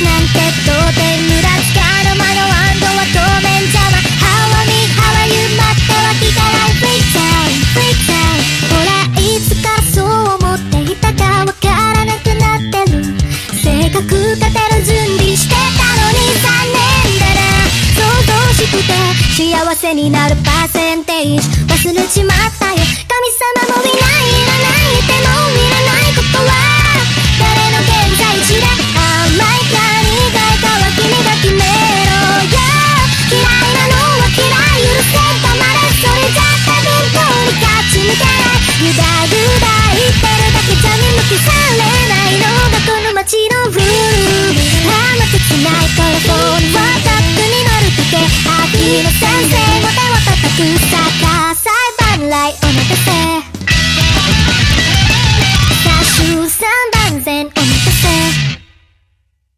情にブスなんて到底無駄つかの間のワンドは当面邪魔 How are me, how are you 待っては聞かない Free time, free time ほらいつかそう思っていたかわからなくなってる性格立てる準備してたのに残念だな想像しくて幸せになるパーセンテージ忘れちまったよぐだぐだ言ってるだけじゃ見向きされないのがこの街のルールあの切ない頃フンはップに乗るだけ秋の先生の手を叩く逆裁判来お任せ